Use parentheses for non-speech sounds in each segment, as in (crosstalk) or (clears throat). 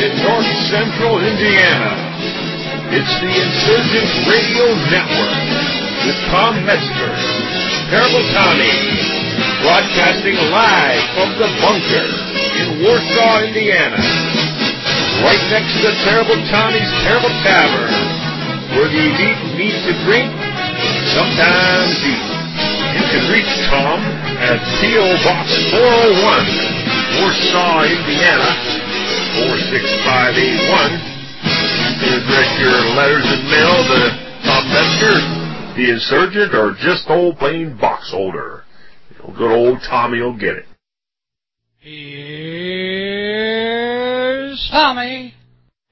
in north central Indiana. It's the Insurgent Radio Network with Tom Metzger, Terrible Tommy, broadcasting live from the bunker in Warsaw, Indiana. Right next to Terrible Tommy's Terrible Tavern, where the elite meet to drink, sometimes eat. You can reach Tom at P.O. Box 401, Warsaw, Indiana, 46581. You can address your letters and mail to Tom Metzger, the insurgent, or just old plain box holder. Good old Tommy will get it. Here's Tommy.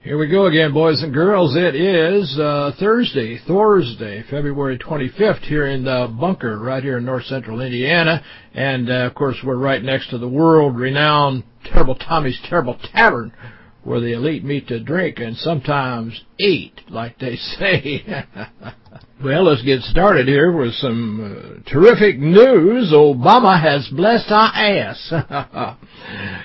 Here we go again, boys and girls. It is uh, Thursday, Thursday, February 25th here in the bunker right here in north central Indiana. And, uh, of course, we're right next to the world-renowned Terrible Tommy's Terrible Tavern where the elite meet to drink and sometimes eat, like they (laughs) say. well, let's get started here with some uh, terrific news. Obama has blessed our ass. (laughs)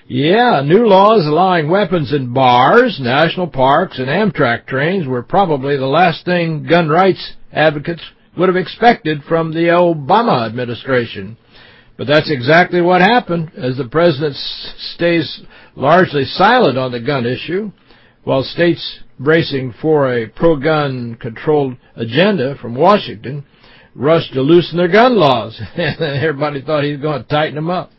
yeah, new laws allowing weapons in bars, national parks, and Amtrak trains were probably the last thing gun rights advocates would have expected from the Obama administration. But that's exactly what happened, as the president stays largely silent on the gun issue, while states bracing for a pro-gun controlled agenda from Washington rushed to loosen their gun laws. (laughs) Everybody thought he was going to tighten them up.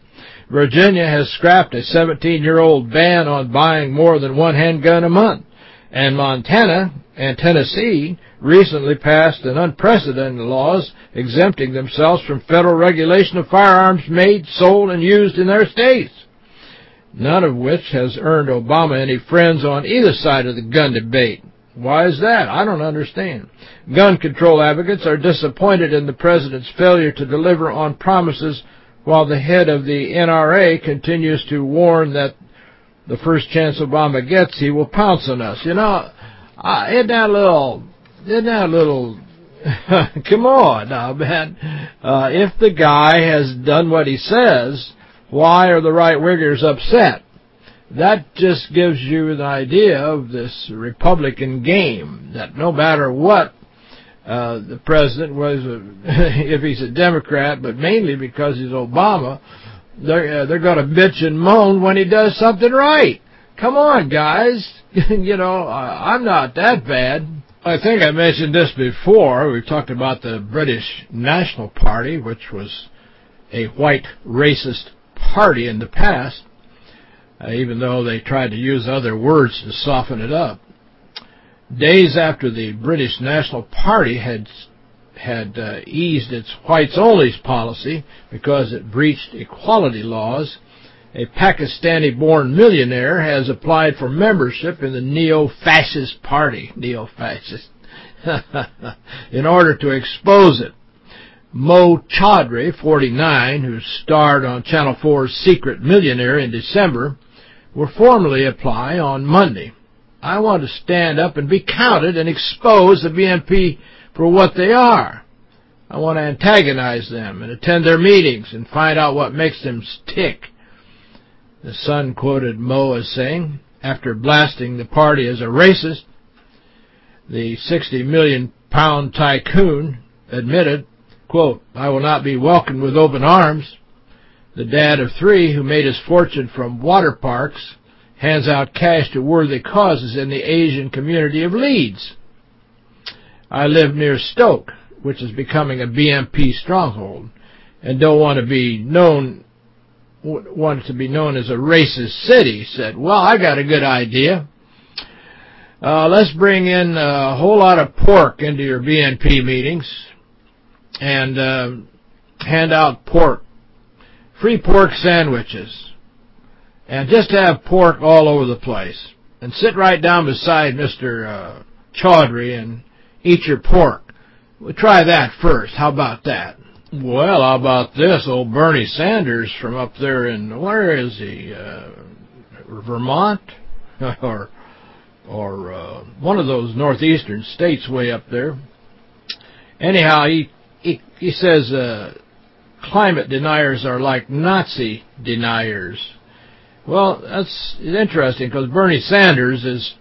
Virginia has scrapped a 17-year-old ban on buying more than one handgun a month. And Montana and Tennessee recently passed an unprecedented laws exempting themselves from federal regulation of firearms made, sold, and used in their states none of which has earned Obama any friends on either side of the gun debate. Why is that? I don't understand. Gun control advocates are disappointed in the president's failure to deliver on promises while the head of the NRA continues to warn that the first chance Obama gets, he will pounce on us. You know, uh, isn't that a little, isn't that a little, (laughs) come on now, man. Uh, if the guy has done what he says, why are the right-wingers upset? That just gives you an idea of this Republican game, that no matter what uh, the president was, a, (laughs) if he's a Democrat, but mainly because he's Obama, they're, uh, they're going to bitch and moan when he does something right. Come on, guys. (laughs) you know, I'm not that bad. I think I mentioned this before. We've talked about the British National Party, which was a white racist party in the past, uh, even though they tried to use other words to soften it up. Days after the British National Party had had uh, eased its whites-only policy because it breached equality laws, a Pakistani-born millionaire has applied for membership in the neo-fascist party, neo-fascist, (laughs) in order to expose it. Mo Chaudhry, 49, who starred on Channel 4's Secret Millionaire in December, will formally apply on Monday. I want to stand up and be counted and expose the BNP for what they are. I want to antagonize them and attend their meetings and find out what makes them tick. The Sun quoted Mo as saying, after blasting the party as a racist, the 60 million pound tycoon admitted Quote, I will not be welcomed with open arms. The dad of three, who made his fortune from water parks, hands out cash to worthy causes in the Asian community of Leeds. I live near Stoke, which is becoming a BNP stronghold, and don't want to be known want to be known as a racist city, said, well, I got a good idea. Uh, let's bring in a whole lot of pork into your BNP meetings and uh, hand out pork, free pork sandwiches, and just have pork all over the place. And sit right down beside Mr. Uh, Chaudhry and eat your pork. We'll try that first. How about that? Well, how about this? Old Bernie Sanders from up there in, where is he? Uh, Vermont? (laughs) or or uh, one of those northeastern states way up there. Anyhow, he he, he says uh, climate deniers are like Nazi deniers. Well, that's interesting because Bernie Sanders is,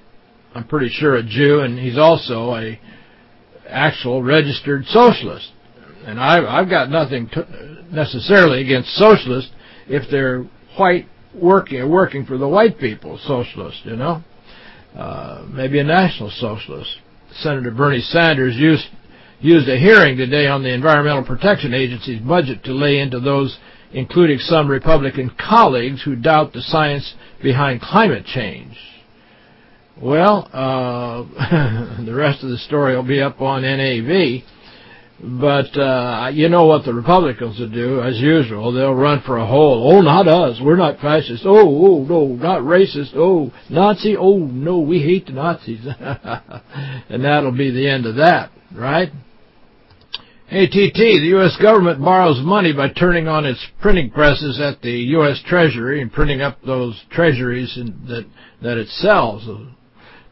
I'm pretty sure, a Jew, and he's also a actual registered socialist. And I've, I've got nothing to, necessarily against socialists if they're white working working for the white people, socialist, you know. Uh, maybe a national socialist. Senator Bernie Sanders used used a hearing today on the Environmental Protection Agency's budget to lay into those, including some Republican colleagues who doubt the science behind climate change. Well, uh, (laughs) the rest of the story will be up on NAV. But uh, you know what the Republicans will do, as usual. They'll run for a hole. Oh, not us. We're not fascist. Oh, oh, no, not racist. Oh, Nazi. Oh, no, we hate the Nazis. (laughs) and that'll be the end of that, right? ATT, the U.S. government borrows money by turning on its printing presses at the U.S. Treasury and printing up those treasuries that, that it sells,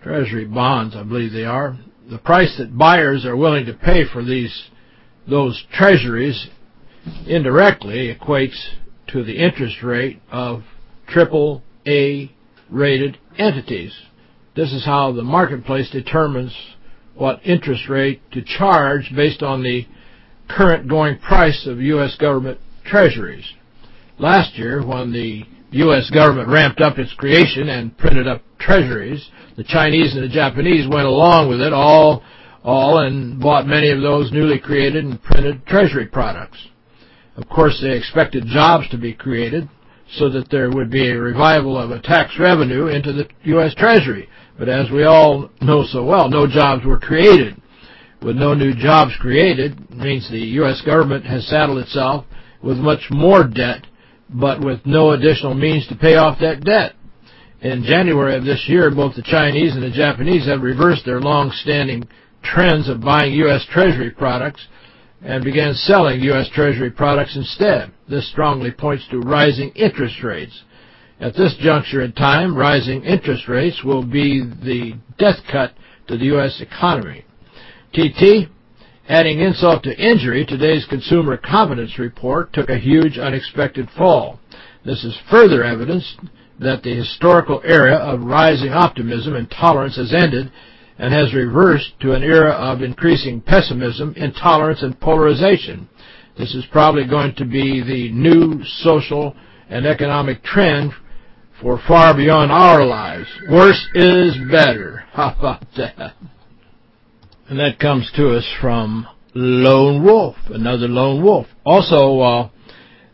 treasury bonds, I believe they are. The price that buyers are willing to pay for these those treasuries indirectly equates to the interest rate of triple A rated entities. This is how the marketplace determines what interest rate to charge based on the current going price of U.S. government treasuries. Last year, when the U.S. government ramped up its creation and printed up treasuries, the Chinese and the Japanese went along with it all all and bought many of those newly created and printed treasury products. Of course, they expected jobs to be created so that there would be a revival of a tax revenue into the U.S. Treasury. But as we all know so well, no jobs were created. With no new jobs created, means the U.S. government has saddled itself with much more debt, but with no additional means to pay off that debt. In January of this year, both the Chinese and the Japanese have reversed their long-standing trends of buying U.S. Treasury products and began selling U.S. Treasury products instead. This strongly points to rising interest rates. At this juncture in time, rising interest rates will be the death cut to the U.S. economy. TT, adding insult to injury, today's Consumer Confidence Report took a huge unexpected fall. This is further evidence that the historical era of rising optimism and tolerance has ended and has reversed to an era of increasing pessimism, intolerance, and polarization. This is probably going to be the new social and economic trend for far beyond our lives. Worse is better. (laughs) How about that? And that comes to us from Lone Wolf, another Lone Wolf. Also, uh,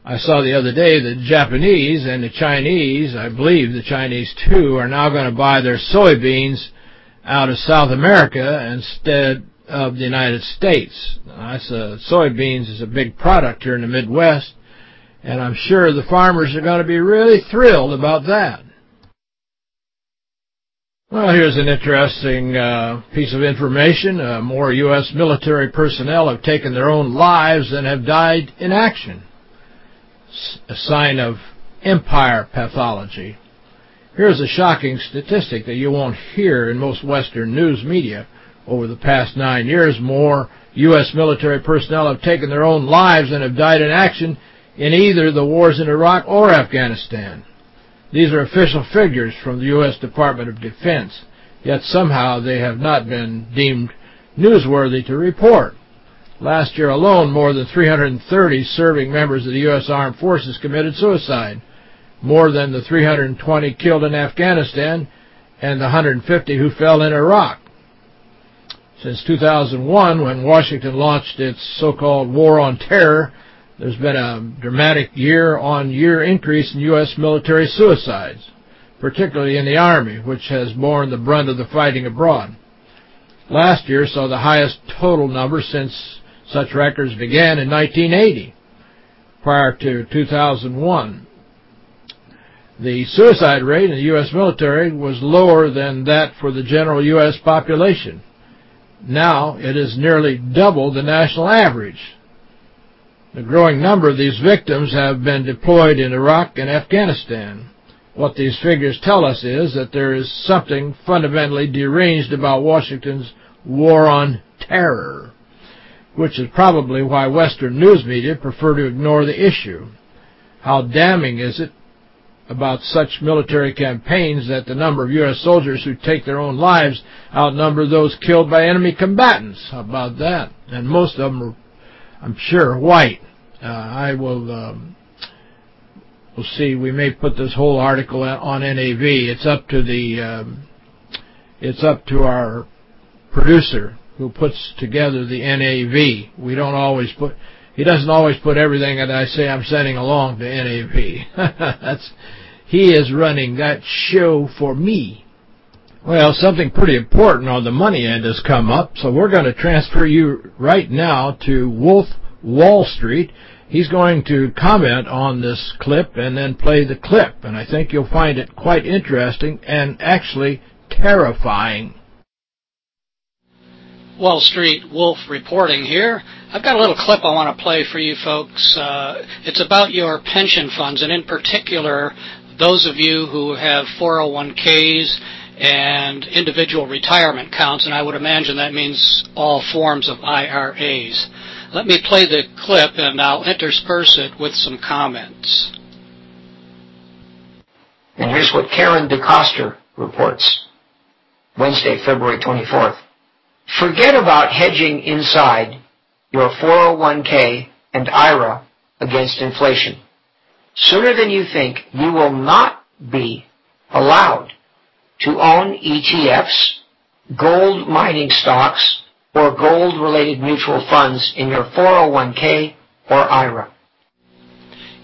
I saw the other day the Japanese and the Chinese, I believe the Chinese too, are now going to buy their soybeans out of South America instead of the United States. I said soybeans is a big product here in the Midwest, and I'm sure the farmers are going to be really thrilled about that. Well, here's an interesting uh, piece of information. Uh, more U.S. military personnel have taken their own lives than have died in action. S a sign of empire pathology. Here's a shocking statistic that you won't hear in most Western news media. Over the past nine years, more U.S. military personnel have taken their own lives than have died in action in either the wars in Iraq or Afghanistan. These are official figures from the U.S. Department of Defense, yet somehow they have not been deemed newsworthy to report. Last year alone, more than 330 serving members of the U.S. Armed Forces committed suicide more than the 320 killed in Afghanistan and the 150 who fell in Iraq. Since 2001, when Washington launched its so-called War on Terror, there's been a dramatic year-on-year -year increase in U.S. military suicides, particularly in the Army, which has borne the brunt of the fighting abroad. Last year saw the highest total number since such records began in 1980, prior to 2001. The suicide rate in the U.S. military was lower than that for the general U.S. population. Now it is nearly double the national average. The growing number of these victims have been deployed in Iraq and Afghanistan. What these figures tell us is that there is something fundamentally deranged about Washington's war on terror, which is probably why Western news media prefer to ignore the issue. How damning is it about such military campaigns that the number of U.S. soldiers who take their own lives outnumber those killed by enemy combatants. How about that? And most of them I'm sure, white. Uh, I will um, we'll see. We may put this whole article on NAV. It's up to the um, it's up to our producer who puts together the NAV. We don't always put he doesn't always put everything that I say I'm sending along to NAV. (laughs) That's he is running that show for me. Well, something pretty important on the money end has come up, so we're going to transfer you right now to Wolf Wall Street. He's going to comment on this clip and then play the clip, and I think you'll find it quite interesting and actually terrifying. Wall Street Wolf reporting here. I've got a little clip I want to play for you folks. Uh, it's about your pension funds, and in particular, those of you who have 401ks and individual retirement accounts, and I would imagine that means all forms of IRAs. Let me play the clip, and I'll intersperse it with some comments. And here's what Karen DeCoster reports Wednesday, February 24th. Forget about hedging inside your 401k and IRA against inflation. Sooner than you think, you will not be allowed to own ETFs, gold mining stocks, or gold-related mutual funds in your 401k or IRA.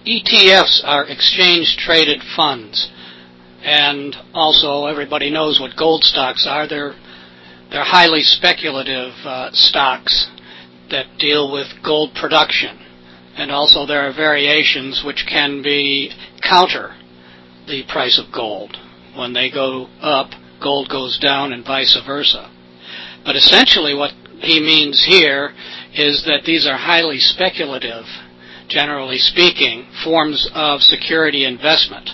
ETFs are exchange-traded funds, and also everybody knows what gold stocks are. They're highly speculative uh, stocks that deal with gold production. And also there are variations which can be counter the price of gold. When they go up, gold goes down and vice versa. But essentially what he means here is that these are highly speculative, generally speaking, forms of security investment.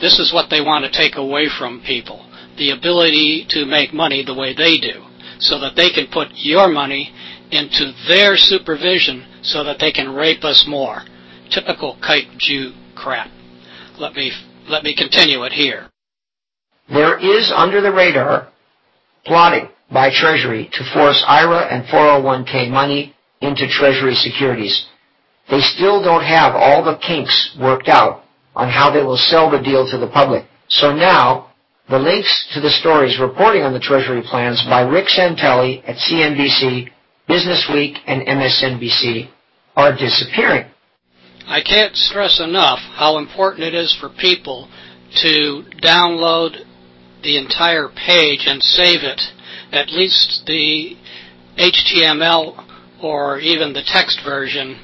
This is what they want to take away from people the ability to make money the way they do, so that they can put your money into their supervision so that they can rape us more. Typical kite Jew crap. Let me let me continue it here. There is under the radar plotting by Treasury to force IRA and 401k money into Treasury securities. They still don't have all the kinks worked out on how they will sell the deal to the public. So now the links to the stories reporting on the Treasury plans by Rick Santelli at CNBC, Business Week, and MSNBC are disappearing. I can't stress enough how important it is for people to download the entire page and save it, at least the HTML or even the text version,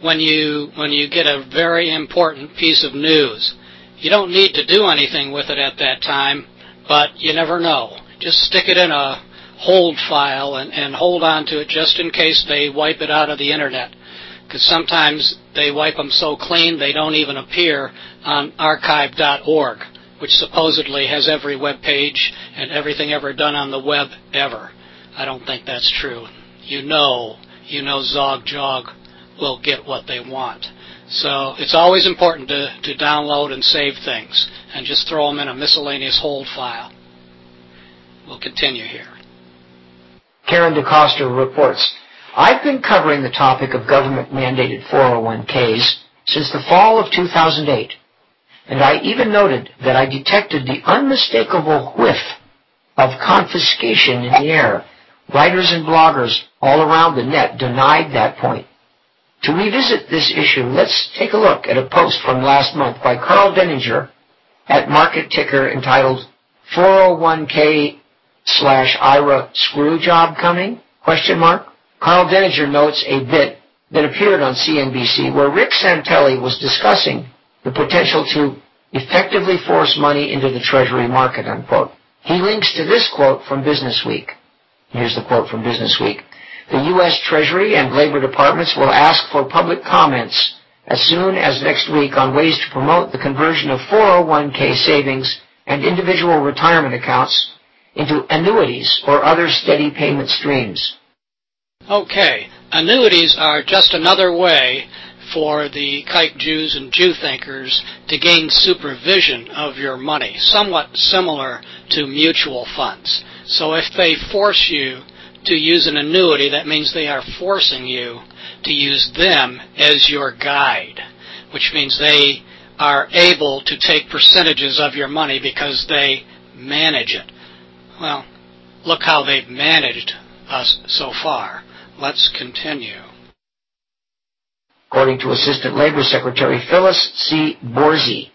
when you when you get a very important piece of news. You don't need to do anything with it at that time, but you never know. Just stick it in a hold file and, and hold on to it just in case they wipe it out of the internet. Because sometimes they wipe them so clean they don't even appear on archive.org, which supposedly has every web page and everything ever done on the web ever. I don't think that's true. You know, you know Zog Jog will get what they want. So it's always important to, to download and save things and just throw them in a miscellaneous hold file. We'll continue here. Karen DeCoster reports, I've been covering the topic of government mandated 401ks since the fall of 2008, and I even noted that I detected the unmistakable whiff of confiscation in the air. Writers and bloggers all around the net denied that point. To revisit this issue, let's take a look at a post from last month by Karl Denninger at Market Ticker entitled 401k slash IRA screw job coming? Question mark. Karl Denninger notes a bit that appeared on CNBC where Rick Santelli was discussing the potential to effectively force money into the Treasury market, unquote. He links to this quote from Business Week. Here's the quote from Business Week. The U.S. Treasury and Labor Departments will ask for public comments as soon as next week on ways to promote the conversion of 401k savings and individual retirement accounts into annuities or other steady payment streams. Okay, annuities are just another way for the kike Jews and Jew thinkers to gain supervision of your money, somewhat similar to mutual funds. So if they force you to use an annuity, that means they are forcing you to use them as your guide, which means they are able to take percentages of your money because they manage it. Well, look how they've managed us so far. Let's continue. According to Assistant Labor Secretary Phyllis C. Borzi,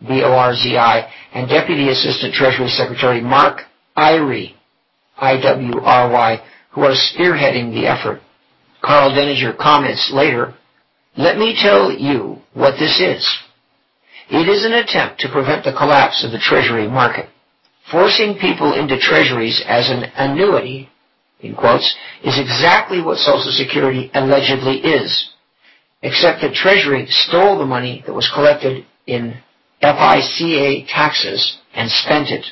B-O-R-Z-I, and Deputy Assistant Treasury Secretary Mark Iwry, I-W-R-Y, who are spearheading the effort. Karl Denninger comments later, Let me tell you what this is. It is an attempt to prevent the collapse of the Treasury market. Forcing people into Treasuries as an annuity, in quotes, is exactly what Social Security allegedly is except that Treasury stole the money that was collected in FICA taxes and spent it.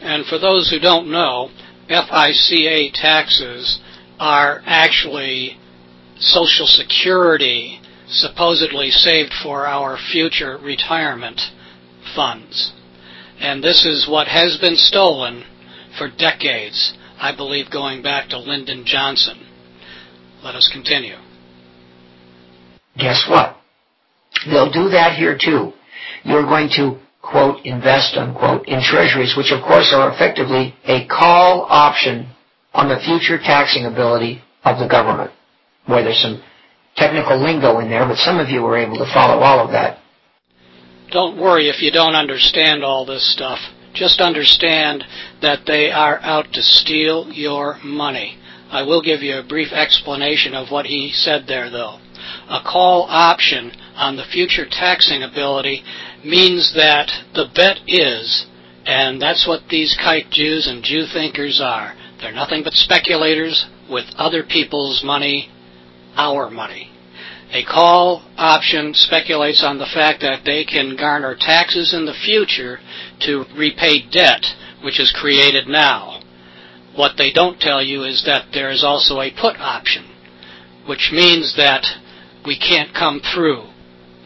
And for those who don't know, FICA taxes are actually Social Security supposedly saved for our future retirement funds. And this is what has been stolen for decades, I believe going back to Lyndon Johnson. Let us continue guess what? They'll do that here too. You're going to, quote, invest, unquote, in treasuries, which of course are effectively a call option on the future taxing ability of the government. Boy, there's some technical lingo in there, but some of you were able to follow all of that. Don't worry if you don't understand all this stuff. Just understand that they are out to steal your money. I will give you a brief explanation of what he said there, though a call option on the future taxing ability means that the bet is, and that's what these kike Jews and Jew thinkers are. They're nothing but speculators with other people's money, our money. A call option speculates on the fact that they can garner taxes in the future to repay debt which is created now. What they don't tell you is that there is also a put option, which means that we can't come through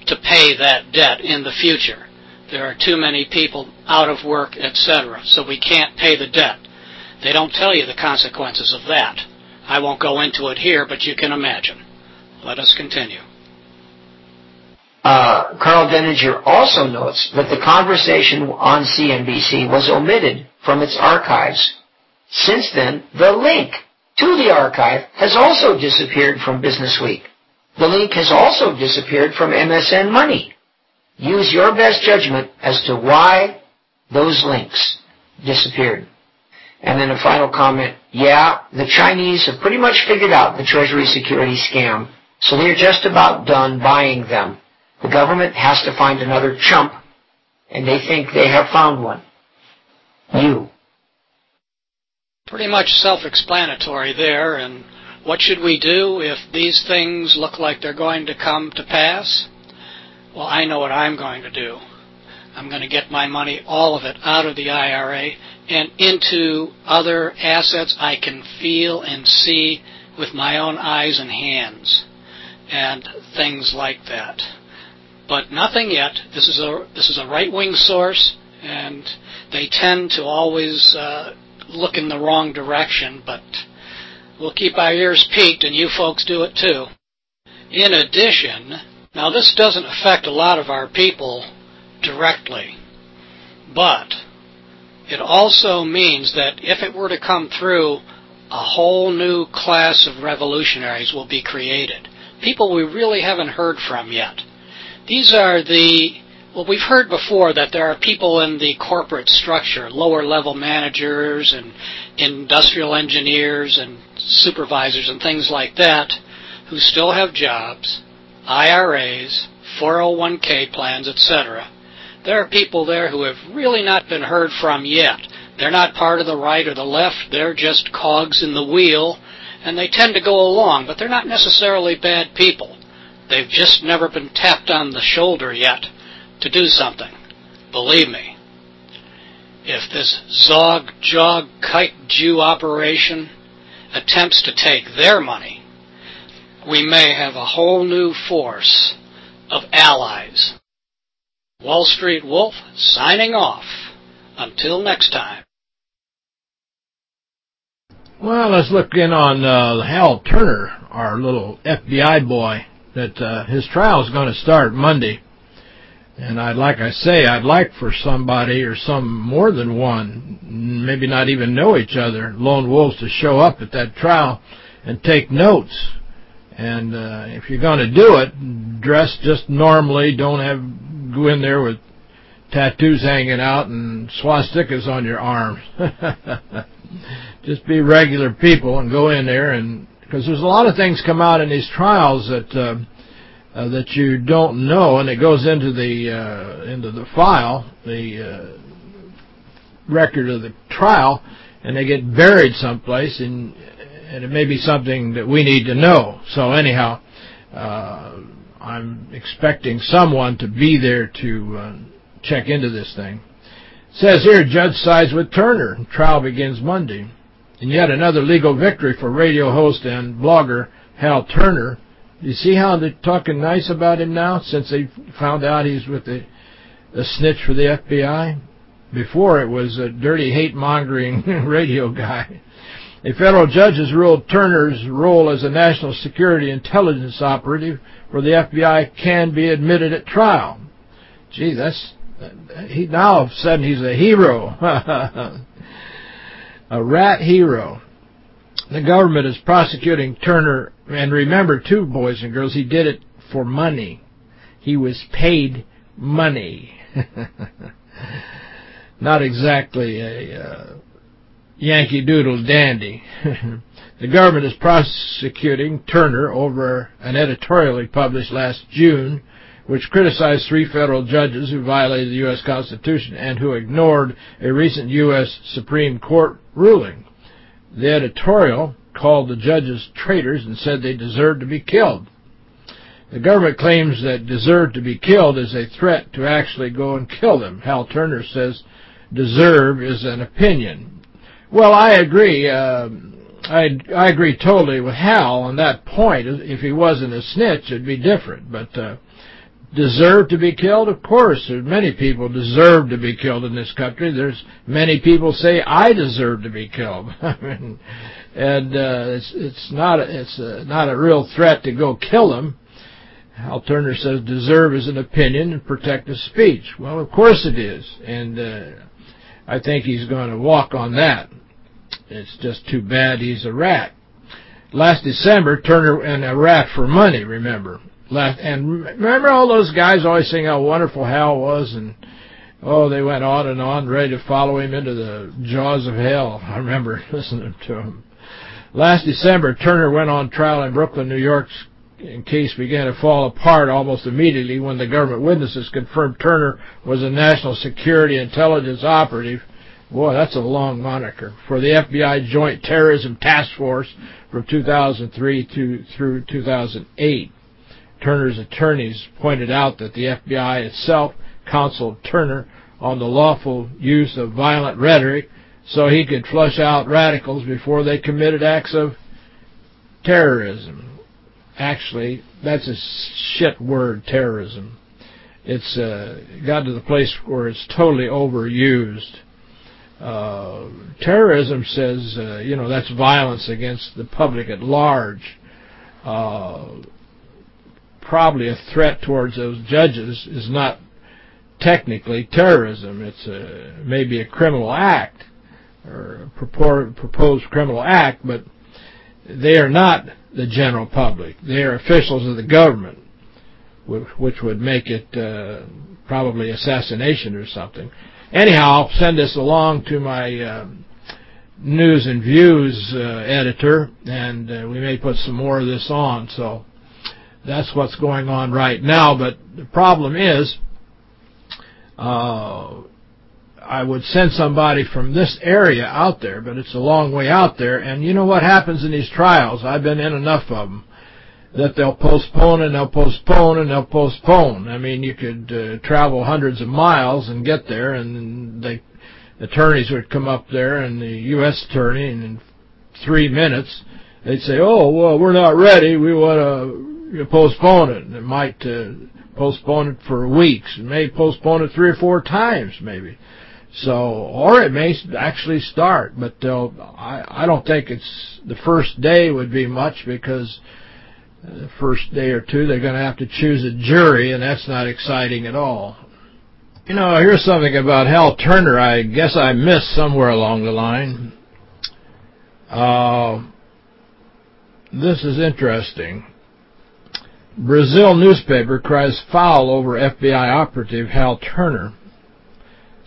to pay that debt in the future. There are too many people out of work, etc., so we can't pay the debt. They don't tell you the consequences of that. I won't go into it here, but you can imagine. Let us continue. Uh, Karl Denninger also notes that the conversation on CNBC was omitted from its archives. Since then, the link to the archive has also disappeared from Business Week. The link has also disappeared from MSN Money. Use your best judgment as to why those links disappeared. And then a final comment. Yeah, the Chinese have pretty much figured out the Treasury security scam, so they're just about done buying them. The government has to find another chump, and they think they have found one. You. Pretty much self-explanatory there, and what should we do if these things look like they're going to come to pass? Well, I know what I'm going to do. I'm going to get my money, all of it, out of the IRA and into other assets I can feel and see with my own eyes and hands and things like that. But nothing yet. This is a this is a right wing source, and they tend to always uh, look in the wrong direction. But We'll keep our ears peaked, and you folks do it too. In addition, now this doesn't affect a lot of our people directly, but it also means that if it were to come through, a whole new class of revolutionaries will be created. People we really haven't heard from yet. These are the well, we've heard before that there are people in the corporate structure, lower level managers and industrial engineers and supervisors and things like that, who still have jobs, IRAs, 401k plans, etc. There are people there who have really not been heard from yet. They're not part of the right or the left, they're just cogs in the wheel, and they tend to go along, but they're not necessarily bad people. They've just never been tapped on the shoulder yet to do something. Believe me. If this Zog Jog Kite Jew operation attempts to take their money, we may have a whole new force of allies. Wall Street Wolf signing off. Until next time. Well, let's look in on uh, Hal Turner, our little FBI boy, that uh, his trial is going to start Monday. And I'd like I say, I'd like for somebody or some more than one, maybe not even know each other, lone wolves to show up at that trial and take notes. And uh, if you're going to do it, dress just normally. Don't have go in there with tattoos hanging out and swastikas on your arms. (laughs) just be regular people and go in there and because there's a lot of things come out in these trials that uh, uh, that you don't know, and it goes into the uh, into the file, the uh, record of the trial, and they get buried someplace, and and it may be something that we need to know. So anyhow, uh, I'm expecting someone to be there to uh, check into this thing. Says here, judge sides with Turner. Trial begins Monday. And yet another legal victory for radio host and blogger Hal Turner you see how they're talking nice about him now since they found out he's with the, the snitch for the FBI? Before it was a dirty hate-mongering (laughs) radio guy. A federal judge has ruled Turner's role as a national security intelligence operative for the FBI can be admitted at trial. Gee, that's he now all of a sudden he's a hero. (laughs) a rat hero. The government is prosecuting Turner and remember, too, boys and girls, he did it for money. He was paid money. (laughs) Not exactly a uh, Yankee Doodle dandy. (laughs) the government is prosecuting Turner over an editorial he published last June which criticized three federal judges who violated the U.S. Constitution and who ignored a recent U.S. Supreme Court ruling. The editorial called the judges traitors and said they deserved to be killed. The government claims that deserve to be killed is a threat to actually go and kill them. Hal Turner says deserve is an opinion. Well, I agree. Uh, I I agree totally with Hal on that point. If he wasn't a snitch, it'd be different. But uh, deserve to be killed? Of course, there's many people deserve to be killed in this country. There's many people say I deserve to be killed. (laughs) and uh, it's it's not a, it's a, not a real threat to go kill them. Hal Turner says deserve is an opinion and protect his speech. Well, of course it is, and uh, I think he's going to walk on that. It's just too bad he's a rat. Last December, Turner and a rat for money, remember left. And remember all those guys always saying how wonderful Hal was and oh, they went on and on, ready to follow him into the jaws of hell. (laughs) I remember listening to him. Last December, Turner went on trial in Brooklyn, New York, York's case began to fall apart almost immediately when the government witnesses confirmed Turner was a national security intelligence operative. Boy, that's a long moniker. For the FBI Joint Terrorism Task Force from 2003 to through 2008. Turner's attorneys pointed out that the FBI itself counseled Turner on the lawful use of violent rhetoric so he could flush out radicals before they committed acts of terrorism. Actually, that's a shit word, terrorism. It's uh, got to the place where it's totally overused. Uh, terrorism says, uh, you know, that's violence against the public at large. Uh, probably a threat towards those judges is not technically terrorism. It's a, maybe a criminal act or proposed criminal act, but they are not the general public. They are officials of the government, which would make it uh, probably assassination or something. Anyhow, I'll send this along to my uh, news and views uh, editor, and uh, we may put some more of this on. So that's what's going on right now. But the problem is, uh, I would send somebody from this area out there, but it's a long way out there. And you know what happens in these trials? I've been in enough of them that they'll postpone and they'll postpone and they'll postpone. I mean, you could uh, travel hundreds of miles and get there, and the attorneys would come up there, and the U.S. attorney, and in three minutes they'd say, oh, well, we're not ready. We want to postpone it. And it might uh, postpone it for weeks. It may postpone it three or four times, maybe. So, or it may actually start, but uh, I, I don't think it's the first day would be much because the first day or two they're going to have to choose a jury, and that's not exciting at all. You know, here's something about Hal Turner I guess I missed somewhere along the line. Uh, this is interesting. Brazil newspaper cries foul over FBI operative Hal Turner.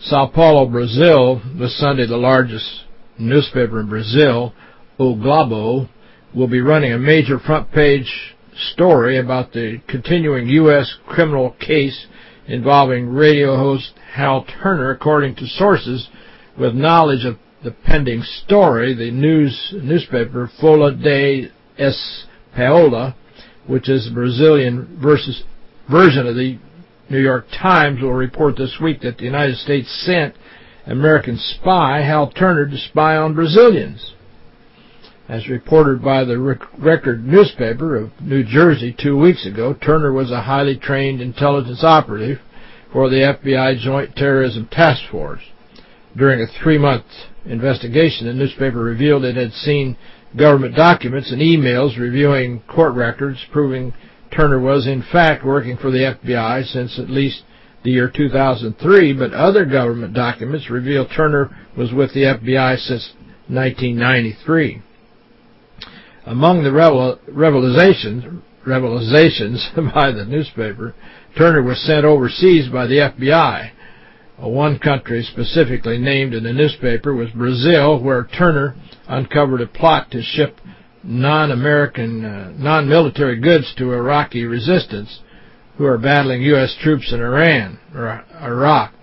Sao Paulo, Brazil, this Sunday the largest newspaper in Brazil, O Globo, will be running a major front-page story about the continuing U.S. criminal case involving radio host Hal Turner, according to sources with knowledge of the pending story. The news newspaper Folha de S. Paulo, which is the Brazilian versus version of the New York Times, will report this week that the United States sent American spy Hal Turner to spy on Brazilians. As reported by the Record newspaper of New Jersey two weeks ago, Turner was a highly trained intelligence operative for the FBI Joint Terrorism Task Force. During a three-month investigation, the newspaper revealed it had seen government documents and emails reviewing court records proving Turner was in fact working for the FBI since at least the year 2003, but other government documents reveal Turner was with the FBI since 1993. Among the revelations, revelations (laughs) by the newspaper, Turner was sent overseas by the FBI. One country specifically named in the newspaper was Brazil, where Turner uncovered a plot to ship non-American, uh, non-military goods to Iraqi resistance who are battling U.S. troops in Iran or Iraq.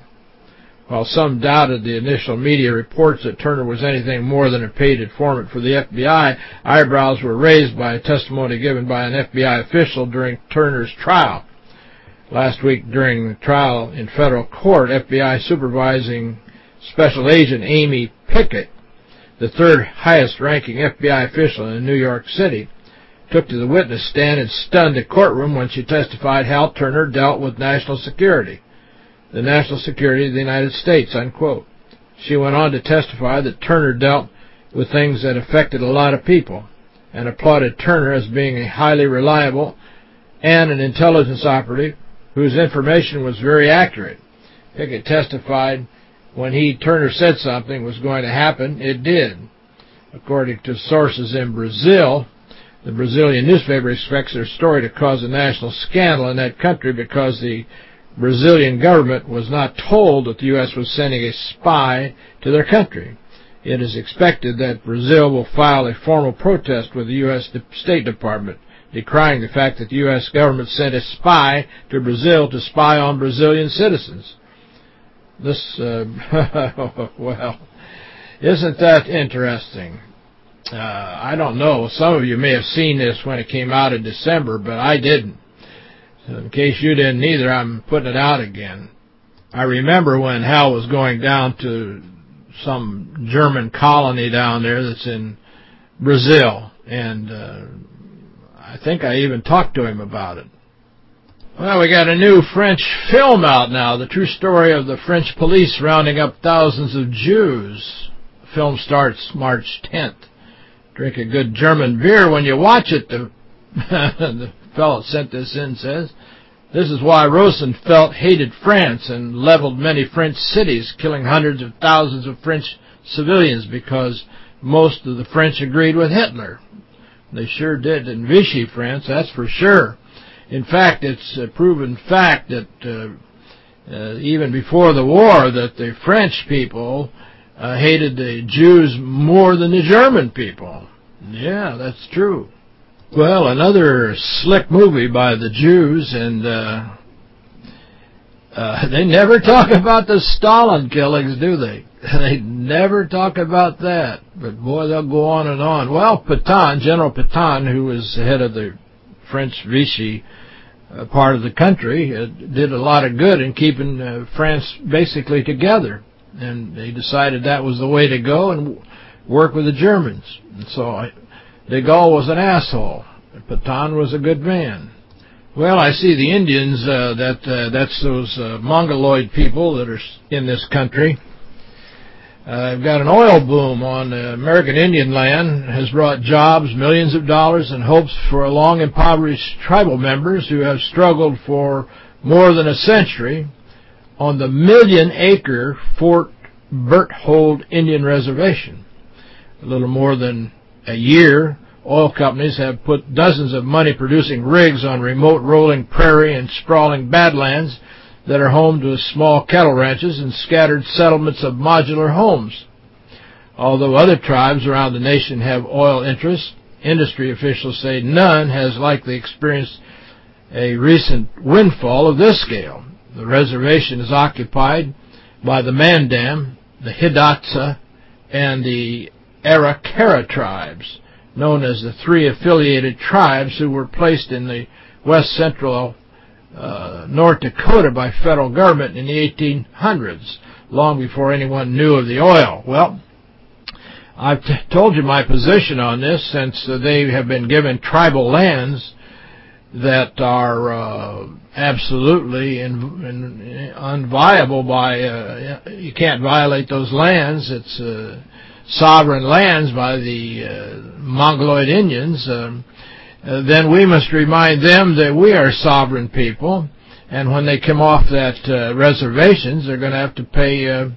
While some doubted the initial media reports that Turner was anything more than a paid informant for the FBI, eyebrows were raised by a testimony given by an FBI official during Turner's trial. Last week during the trial in federal court, FBI supervising Special Agent Amy Pickett, the third highest-ranking FBI official in New York City, took to the witness stand and stunned the courtroom when she testified Hal Turner dealt with national security the national security of the United States, unquote. She went on to testify that Turner dealt with things that affected a lot of people and applauded Turner as being a highly reliable and an intelligence operative whose information was very accurate. Pickett testified when he, Turner, said something was going to happen, it did. According to sources in Brazil, the Brazilian newspaper expects their story to cause a national scandal in that country because the Brazilian government was not told that the U.S. was sending a spy to their country. It is expected that Brazil will file a formal protest with the U.S. State Department, decrying the fact that the U.S. government sent a spy to Brazil to spy on Brazilian citizens. This, uh, (laughs) well, isn't that interesting? Uh, I don't know. Some of you may have seen this when it came out in December, but I didn't. In case you didn't either, I'm putting it out again. I remember when Hal was going down to some German colony down there that's in Brazil, and uh, I think I even talked to him about it. Well, we got a new French film out now, the true story of the French police rounding up thousands of Jews. The film starts March 10th. Drink a good German beer when you watch it, the, (laughs) the fellow sent this in says, this is why Rosenfeld hated France and leveled many French cities, killing hundreds of thousands of French civilians because most of the French agreed with Hitler. They sure did in Vichy France, that's for sure. In fact, it's a proven fact that uh, uh, even before the war that the French people uh, hated the Jews more than the German people. Yeah, that's true. Well, another slick movie by the Jews, and uh, uh, (laughs) they never talk about the Stalin killings, do they? (laughs) They never talk about that. But, boy, they'll go on and on. Well, Pétain, General Pétain, who was head of the French Vichy uh, part of the country, uh, did a lot of good in keeping uh, France basically together. And they decided that was the way to go and work with the Germans. And so I De Gaulle was an asshole. Pétain was a good man. Well, I see the Indians, uh, that uh, that's those uh, mongoloid people that are in this country. Uh, have got an oil boom on uh, American Indian land, has brought jobs, millions of dollars, and hopes for a long impoverished tribal members who have struggled for more than a century on the million-acre Fort Berthold Indian Reservation. A little more than a year, oil companies have put dozens of money-producing rigs on remote rolling prairie and sprawling badlands that are home to small cattle ranches and scattered settlements of modular homes. Although other tribes around the nation have oil interests, industry officials say none has likely experienced a recent windfall of this scale. The reservation is occupied by the Mandan, the Hidatsa, and the Arikara tribes, known as the three affiliated tribes who were placed in the west central uh, North Dakota by federal government in the 1800s, long before anyone knew of the oil. Well, I've told you my position on this since uh, they have been given tribal lands that are uh, absolutely unviable by, uh, you can't violate those lands. It's uh, sovereign lands by the uh, Mongoloid Indians. Um, then we must remind them that we are sovereign people, and when they come off that uh, reservations, they're going to have to pay a,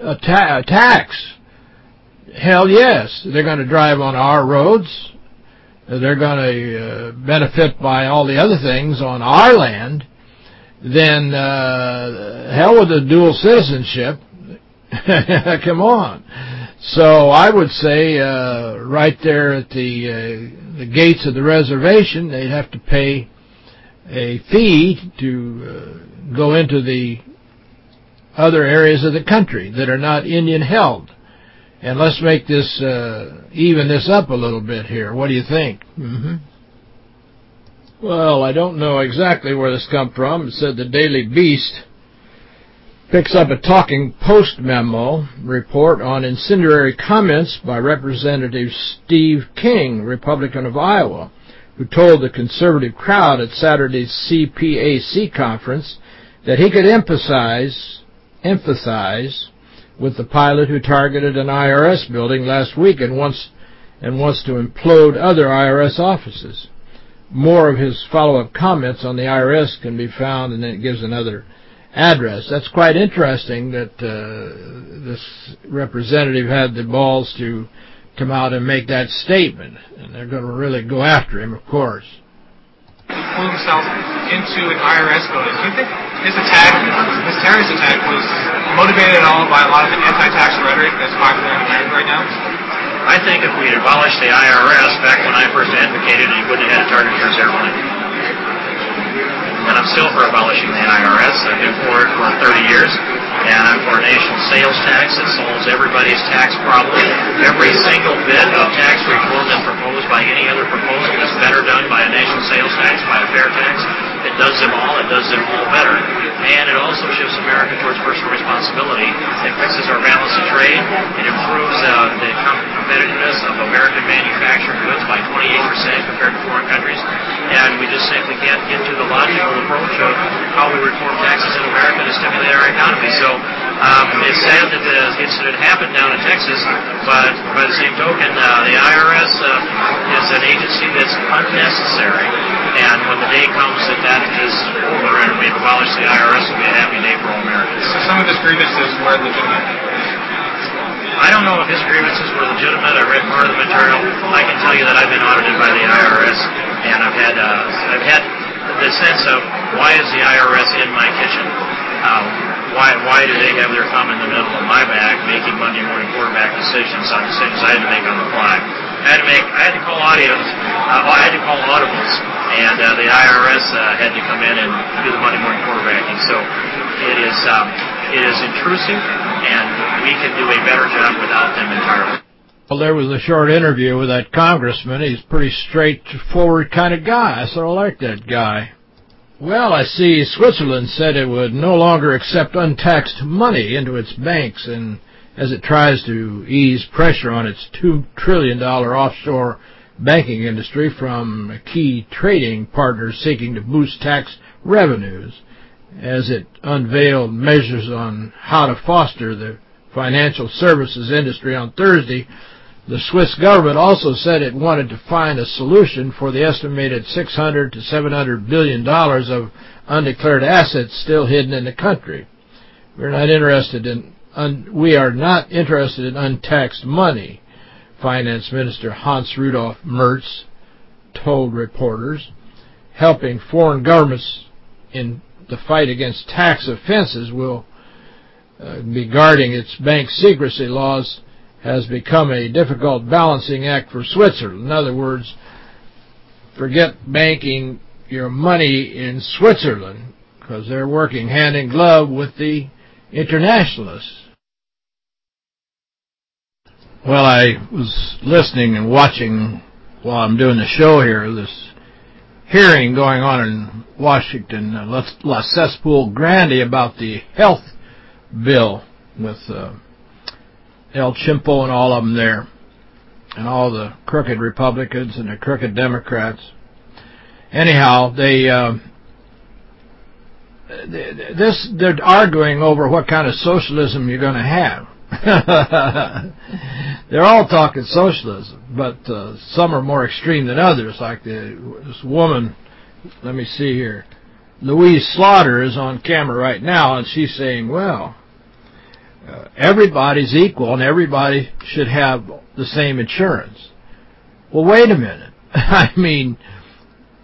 a, ta a tax. Hell yes, they're going to drive on our roads, they're going to uh, benefit by all the other things on our land, then uh, hell with the dual citizenship. (laughs) Come on. So I would say uh, right there at the uh, the gates of the reservation, they'd have to pay a fee to uh, go into the other areas of the country that are not Indian held. And let's make this, uh, even this up a little bit here. What do you think? Mm -hmm. Well, I don't know exactly where this come from. It said the Daily Beast picks up a Talking Points Memo report on incendiary comments by Representative Steve King, Republican of Iowa, who told the conservative crowd at Saturday's CPAC conference that he could emphasize emphasize with the pilot who targeted an IRS building last week and wants and wants to implode other IRS offices. More of his follow-up comments on the IRS can be found, and then it gives another address. That's quite interesting that uh, this representative had the balls to come out and make that statement, and they're going to really go after him, of course. Pull themselves into an IRS building. Do you think his attack, his terrorist attack, was motivated at all by a lot of the anti-tax rhetoric that's popular in America right now? I think if we had abolished the IRS back when I first advocated, he wouldn't have had a target for his airplane. And I'm still for abolishing the IRS. I've been for it for 30 years. And I'm for a national sales tax that solves everybody's tax problem. Every single bit of tax reform that's proposed by any other proposal is better done by a national sales tax, by a fair tax. It does them all. It does them all better. And it also shifts America towards personal responsibility. It fixes our balance of trade. It improves uh, the competitiveness of American manufactured goods by 28% compared to foreign countries. And we just simply can't get to the logical approach of how we reform taxes in America to stimulate our economy. So um, it's sad that the incident happened down in Texas, but by the same token, uh, the IRS uh, is an agency that's unnecessary. And when the day comes that that is over and we've abolished the IRS, it'll be a happy day for all Americans. So some of his grievances were legitimate. I don't know if his grievances were legitimate. I read part of the material. I can tell you that I've been audited by the IRS, and I've had uh, I've had the sense of why is the IRS in my kitchen? Um, why why do they have their thumb in the middle of my back making Monday morning quarterback decisions on decisions I had to make on the fly? I had to make I had to call audios, uh, I had to call audibles, and uh, the IRS uh, had to come in and do the Monday morning quarterbacking. So it is um, it is intrusive, and we can do a better job without them entirely. Well, there was a short interview with that congressman. He's a pretty straightforward kind of guy. I sort of like that guy. Well, I see Switzerland said it would no longer accept untaxed money into its banks and as it tries to ease pressure on its $2 trillion offshore banking industry from key trading partners seeking to boost tax revenues as it unveiled measures on how to foster the financial services industry on Thursday, the Swiss government also said it wanted to find a solution for the estimated 600 to 700 billion dollars of undeclared assets still hidden in the country. We're not interested in we are not interested in untaxed money, Finance Minister Hans Rudolf Merz told reporters. Helping foreign governments in the fight against tax offenses will uh, be guarding its bank secrecy laws has become a difficult balancing act for Switzerland. In other words, forget banking your money in Switzerland because they're working hand in glove with the internationalists. Well, I was listening and watching while I'm doing the show here, this hearing going on in Washington, uh, La Cesspool Grande about the health bill with uh, El Chimpo and all of them there, and all the crooked Republicans and the crooked Democrats. Anyhow, they uh, this they're arguing over what kind of socialism you're going to have. (laughs) They're all talking socialism, but uh, some are more extreme than others. Like the, this woman, let me see here, Louise Slaughter is on camera right now, and she's saying, well, everybody's equal and everybody should have the same insurance. Well, wait a minute. (laughs) I mean,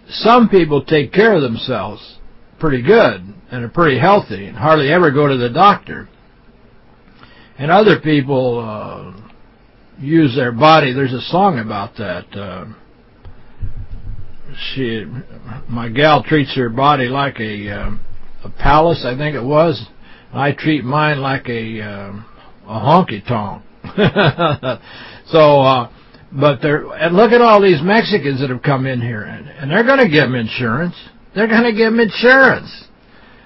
some people take care of themselves pretty good and are pretty healthy and hardly ever go to the doctor. And other people uh, use their body. There's a song about that. Uh, she, my gal treats her body like a uh, a palace, I think it was. I treat mine like a uh, a honky tonk. (laughs) so, uh, but they're and look at all these Mexicans that have come in here, and, and they're going to give them insurance. They're going to give them insurance.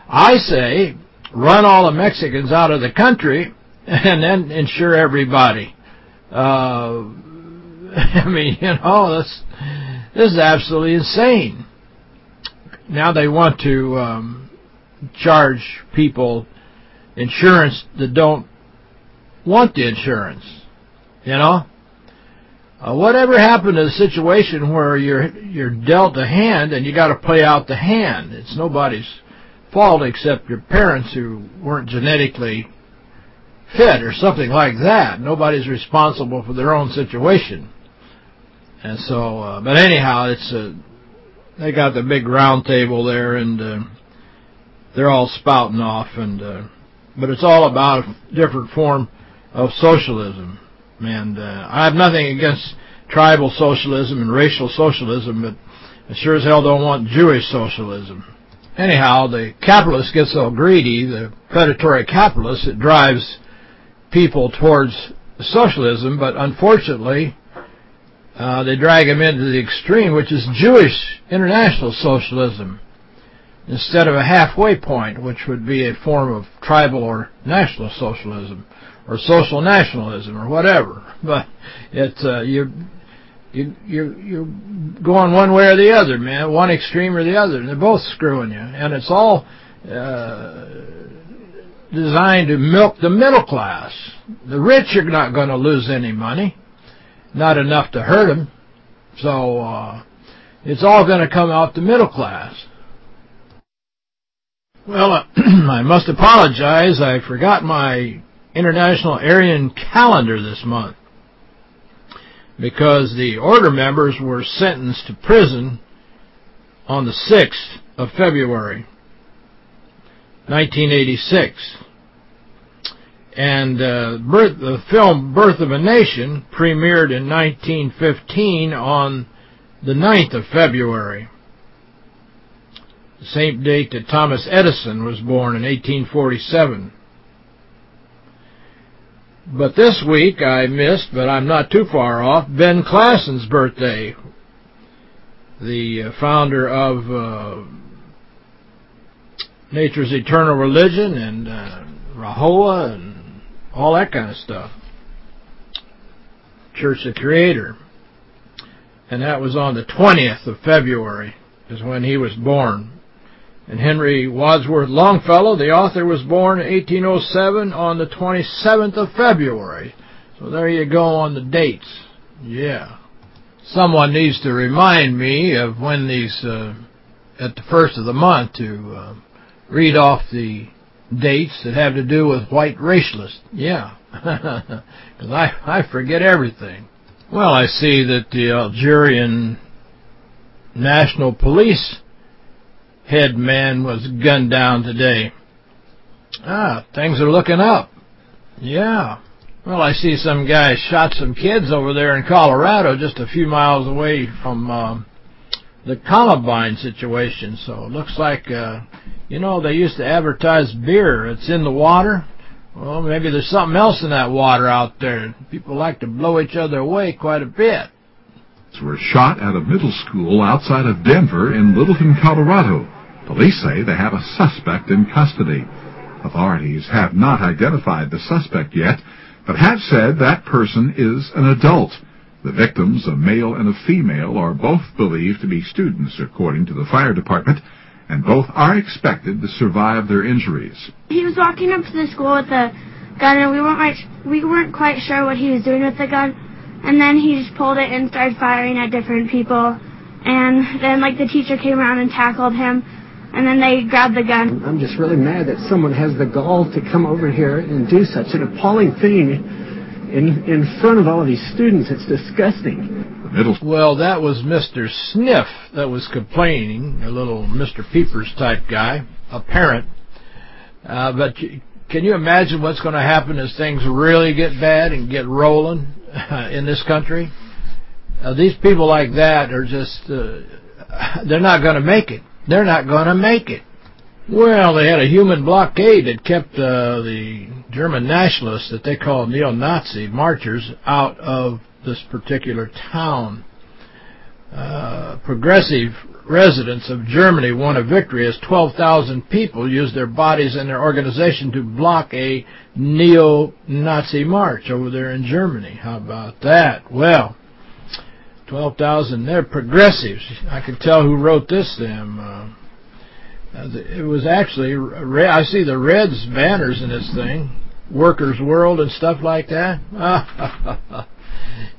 I say, run all the Mexicans out of the country (laughs) and then insure everybody. Uh, (laughs) I mean, you know, this this is absolutely insane. Now they want to um, charge people insurance that don't want the insurance. You know, uh, whatever happened to the situation where you're you're dealt a hand and you got to play out the hand? It's nobody's fault except your parents who weren't genetically fit or something like that. Nobody's responsible for their own situation. And so, uh, but anyhow, it's uh, they got the big round table there, and uh, they're all spouting off, and uh, but it's all about a different form of socialism. And uh, I have nothing against tribal socialism and racial socialism, but I sure as hell don't want Jewish socialism. Anyhow, the capitalist gets so greedy, the predatory capitalist, it drives people towards socialism, but unfortunately, uh, they drag them into the extreme, which is Jewish international socialism, instead of a halfway point, which would be a form of tribal or national socialism, or social nationalism, or whatever. (laughs) But it's uh, you you you you're going one way or the other, man, one extreme or the other, and they're both screwing you, and it's all. Uh, designed to milk the middle class. The rich are not going to lose any money, not enough to hurt them. So uh, it's all going to come out the middle class. Well, uh, (clears throat) I must apologize. I forgot my International Aryan calendar this month because the order members were sentenced to prison on the 6th of February. 1986. And uh, the film Birth of a Nation premiered in 1915 on the 9th of February, the same date that Thomas Edison was born in 1847. But this week I missed, but I'm not too far off, Ben Klassen's birthday, the uh, founder of uh, Nature's Eternal Religion and uh, RAHOWA and all that kind of stuff. Church of the Creator. And that was on the 20th of February is when he was born. And Henry Wadsworth Longfellow, the author, was born in 1807 on the 27th of February. So there you go on the dates. Yeah. Someone needs to remind me of when these, uh, at the first of the month, to uh, read off the dates that have to do with white racialists. Yeah. (laughs) Because I, I forget everything. Well, I see that the Algerian National Police head man was gunned down today. Ah, things are looking up. Yeah. Well, I see some guy shot some kids over there in Colorado, just a few miles away from uh, the Columbine situation. So it looks like, uh, you know, they used to advertise beer. It's in the water. Well, maybe there's something else in that water out there. People like to blow each other away quite a bit. Were shot at a middle school outside of Denver in Littleton, Colorado. Police say they have a suspect in custody. Authorities have not identified the suspect yet, but have said that person is an adult. The victims, a male and a female, are both believed to be students, according to the fire department, and both are expected to survive their injuries. He was walking up to the school with a gun, and we weren't we weren't quite sure what he was doing with the gun. And then he just pulled it and started firing at different people. And then, like, the teacher came around and tackled him. And then they grabbed the gun. I'm just really mad that someone has the gall to come over here and do such an appalling thing in in front of all of these students. It's disgusting. Well, that was Mr. Sniff that was complaining, a little Mr. Peepers type guy, a parent. Uh, but can you imagine what's going to happen as things really get bad and get rolling uh, (laughs) in this country? Uh, these people like that are just, uh, (laughs) they're not going to make it. They're not going to make it. Well, they had a human blockade that kept uh, the German nationalists that they call neo-Nazi marchers out of this particular town. Uh, progressive residents of Germany won a victory as 12,000 people used their bodies and their organization to block a neo-Nazi march over there in Germany. How about that? Well, 12,000, they're progressives. I can tell who wrote this them. Uh, it was actually, I see the Reds banners in this thing, Workers' World and stuff like that. (laughs)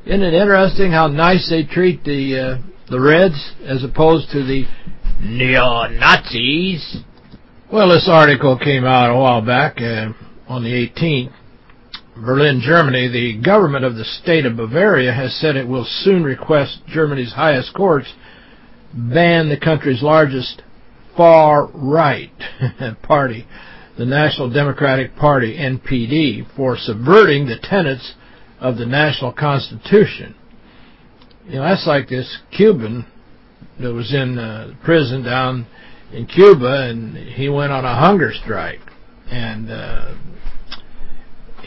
Isn't it interesting how nice they treat the uh, the Reds as opposed to the neo-Nazis? Well, this article came out a while back uh, on the 18th. Berlin, Germany, the government of the state of Bavaria has said it will soon request Germany's highest courts ban the country's largest far-right (laughs) party, the National Democratic Party, NPD, for subverting the tenets of the national constitution. You know, that's like this Cuban that was in uh, prison down in Cuba, and he went on a hunger strike, and uh,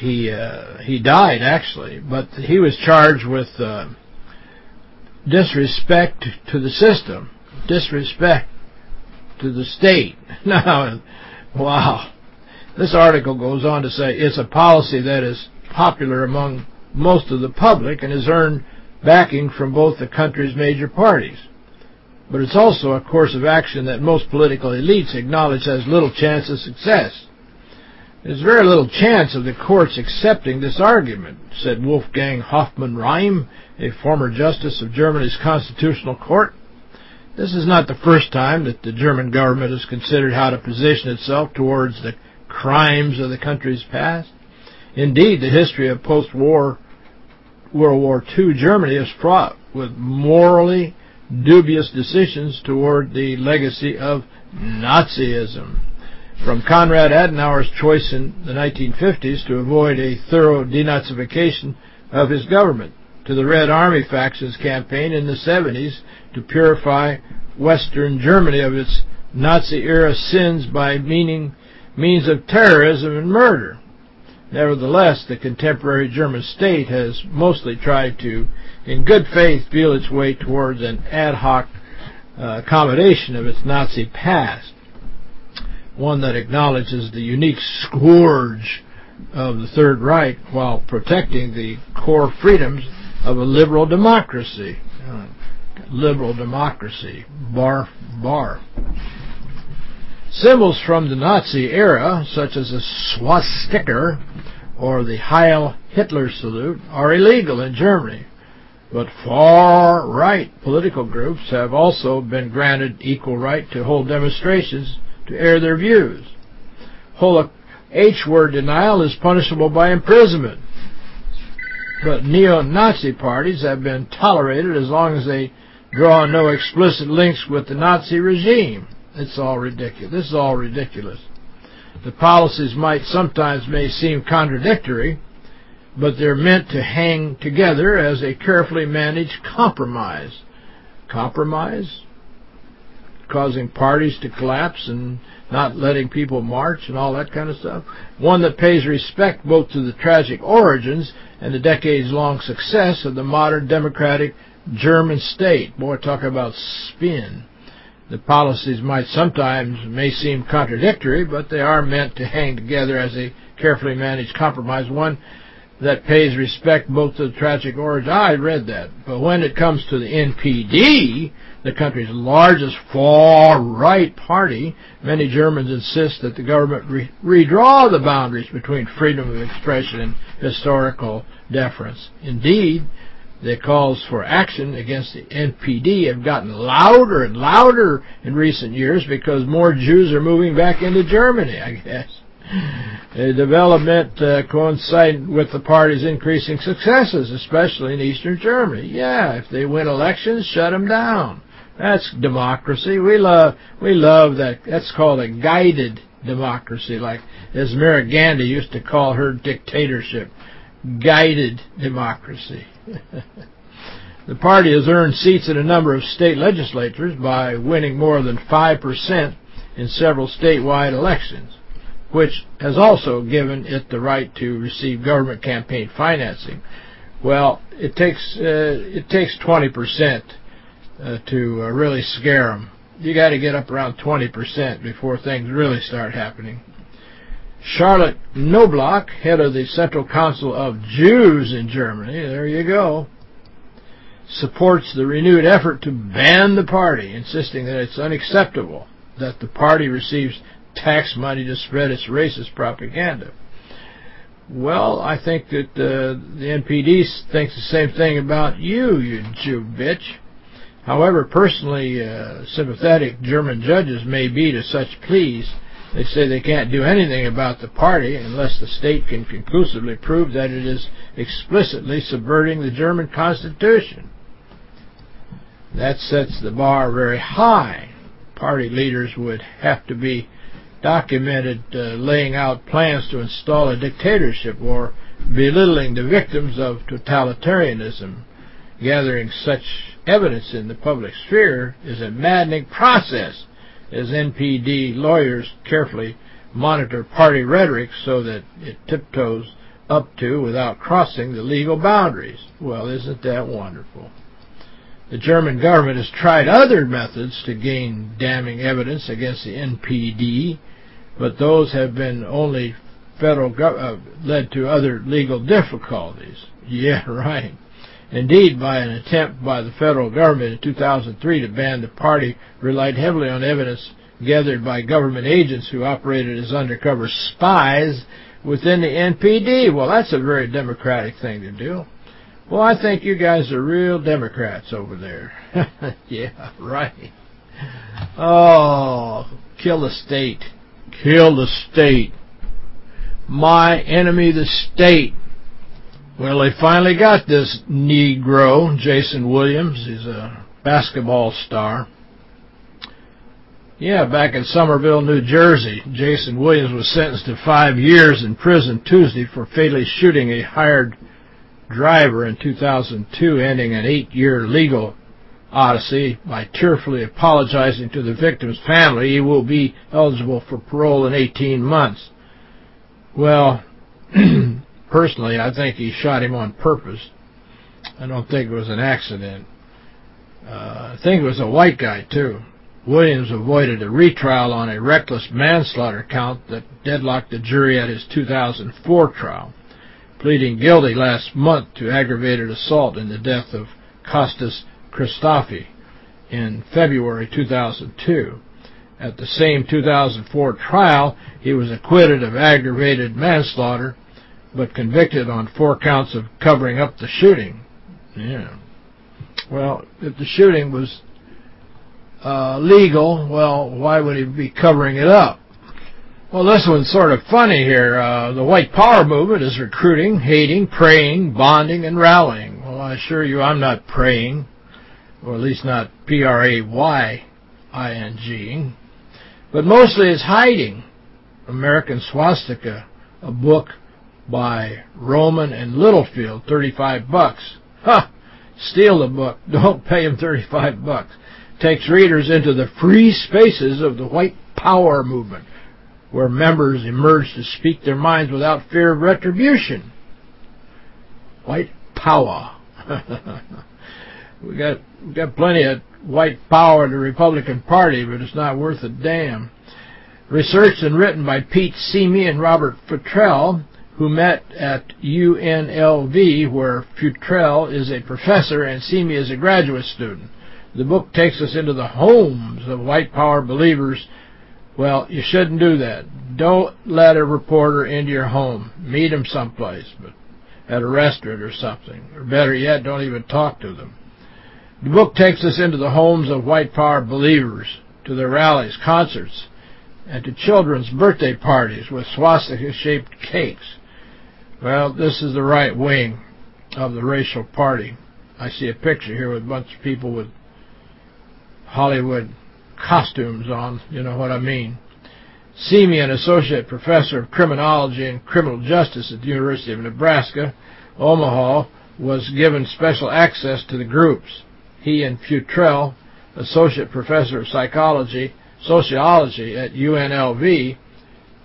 he uh, he died actually, but he was charged with uh, disrespect to the system, disrespect to the state. (laughs) Now, wow. This article goes on to say it's a policy that is popular among most of the public and has earned backing from both the country's major parties. But it's also a course of action that most political elites acknowledge has little chance of success. There's very little chance of the courts accepting this argument, said Wolfgang Hoffmann Riem, a former justice of Germany's Constitutional Court. This is not the first time that the German government has considered how to position itself towards the crimes of the country's past. Indeed, the history of post-war World War II Germany is fraught with morally dubious decisions toward the legacy of Nazism. From Konrad Adenauer's choice in the 1950s to avoid a thorough denazification of his government, to the Red Army faction's campaign in the 70s to purify Western Germany of its Nazi-era sins by meaning, means of terrorism and murder. Nevertheless, the contemporary German state has mostly tried to, in good faith, feel its way towards an ad hoc uh, accommodation of its Nazi past, one that acknowledges the unique scourge of the Third Reich while protecting the core freedoms of a liberal democracy. Uh, liberal democracy. Bar, bar. Symbols from the Nazi era, such as a swastika or the Heil Hitler salute, are illegal in Germany. But far-right political groups have also been granted equal right to hold demonstrations to air their views. H-word denial is punishable by imprisonment. But neo-Nazi parties have been tolerated as long as they draw no explicit links with the Nazi regime. It's all ridiculous. This is all ridiculous. The policies might sometimes may seem contradictory, but they're meant to hang together as a carefully managed compromise. Compromise? Causing parties to collapse and not letting people march and all that kind of stuff. One that pays respect both to the tragic origins and the decades-long success of the modern democratic German state. Boy, talk about spin. The policies might sometimes may seem contradictory, but they are meant to hang together as a carefully managed compromise, one that pays respect both to the tragic origin. I read that. But when it comes to the NPD, the country's largest far-right party, many Germans insist that the government re redraw the boundaries between freedom of expression and historical deference. Indeed, the calls for action against the NPD have gotten louder and louder in recent years because more Jews are moving back into Germany, I guess. The development uh, coincided with the party's increasing successes, especially in eastern Germany. Yeah, if they win elections, shut them down. That's democracy. We love we love that. That's called a guided democracy, like Indira Gandhi used to call her dictatorship guided democracy. (laughs) the party has earned seats in a number of state legislatures by winning more than 5% in several statewide elections, which has also given it the right to receive government campaign financing. Well, it takes uh, it takes 20% uh, to uh, really scare them. You got to get up around 20% before things really start happening. Charlotte Knobloch, head of the Central Council of Jews in Germany, there you go, supports the renewed effort to ban the party, insisting that it's unacceptable that the party receives tax money to spread its racist propaganda. Well, I think that uh, the NPD thinks the same thing about you, you Jew bitch. However personally uh, sympathetic German judges may be to such pleas, they say they can't do anything about the party unless the state can conclusively prove that it is explicitly subverting the German Constitution. That sets the bar very high. Party leaders would have to be documented uh, laying out plans to install a dictatorship or belittling the victims of totalitarianism. Gathering such evidence in the public sphere is a maddening process as NPD lawyers carefully monitor party rhetoric so that it tiptoes up to without crossing the legal boundaries. Well, isn't that wonderful? The German government has tried other methods to gain damning evidence against the NPD, but those have been only federal uh, led to other legal difficulties. (laughs) Yeah, right. Indeed, by an attempt by the federal government in 2003 to ban the party relied heavily on evidence gathered by government agents who operated as undercover spies within the NPD. Well, that's a very democratic thing to do. Well, I think you guys are real Democrats over there. (laughs) yeah, right. Oh, kill the state. Kill the state. My enemy, the state. Well, they finally got this Negro, Jason Williams. He's a basketball star. Yeah, back in Somerville, New Jersey, Jason Williams was sentenced to five years in prison Tuesday for fatally shooting a hired driver in 2002, ending an eight-year legal odyssey by tearfully apologizing to the victim's family. He will be eligible for parole in 18 months. Well, (clears throat) personally, I think he shot him on purpose. I don't think it was an accident. Uh, I think it was a white guy, too. Williams avoided a retrial on a reckless manslaughter count that deadlocked the jury at his 2004 trial, pleading guilty last month to aggravated assault in the death of Costas Christofi in February 2002. At the same 2004 trial, he was acquitted of aggravated manslaughter, but convicted on four counts of covering up the shooting. Yeah. Well, if the shooting was uh, legal, well, why would he be covering it up? Well, this one's sort of funny here. Uh, the white power movement is recruiting, hating, praying, bonding, and rallying. Well, I assure you I'm not praying, or at least not P-R-A-Y-I-N-G, but mostly it's hiding. American Swastika, a book by Rowman and Littlefield, 35 bucks. Ha! Steal the book. (laughs) Don't pay him 35 bucks takes readers into the free spaces of the white power movement, where members emerge to speak their minds without fear of retribution. White power. (laughs) we got we got plenty of white power in the Republican Party, but it's not worth a damn. Researched and written by Pete Simi and Robert Futrell, who met at UNLV, where Futrell is a professor and Simi is a graduate student. The book takes us into the homes of white power believers. Well, you shouldn't do that. Don't let a reporter into your home. Meet them someplace, but at a restaurant or something. Or better yet, don't even talk to them. The book takes us into the homes of white power believers, to their rallies, concerts, and to children's birthday parties with swastika-shaped cakes. Well, this is the right wing of the racial party. I see a picture here with a bunch of people with Hollywood costumes on, you know what I mean. Simi, an associate professor of criminology and criminal justice at the University of Nebraska, Omaha, was given special access to the groups. He and Futrell, associate professor of psychology, sociology at UNLV,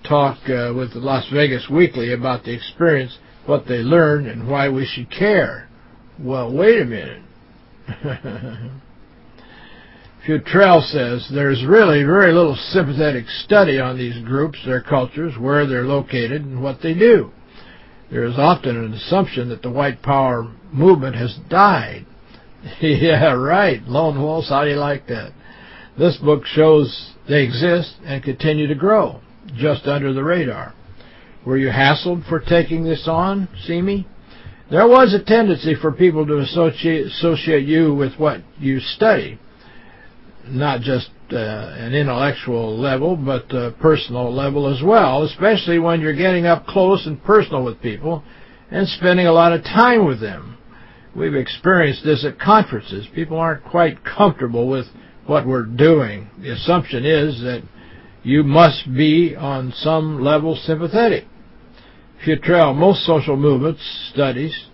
talk uh, with the Las Vegas Weekly about the experience, what they learned, and why we should care. Well, wait a minute. (laughs) Futrell says there's really very little sympathetic study on these groups, their cultures, where they're located, and what they do. There is often an assumption that the white power movement has died. (laughs) yeah, right. Lone wolves, how do you like that? This book shows they exist and continue to grow, just under the radar. Were you hassled for taking this on, Simi? There was a tendency for people to associate, associate you with what you study not just uh, an intellectual level, but a personal level as well, especially when you're getting up close and personal with people and spending a lot of time with them. We've experienced this at conferences. People aren't quite comfortable with what we're doing. The assumption is that you must be on some level sympathetic. If you Futrell, most social movements studies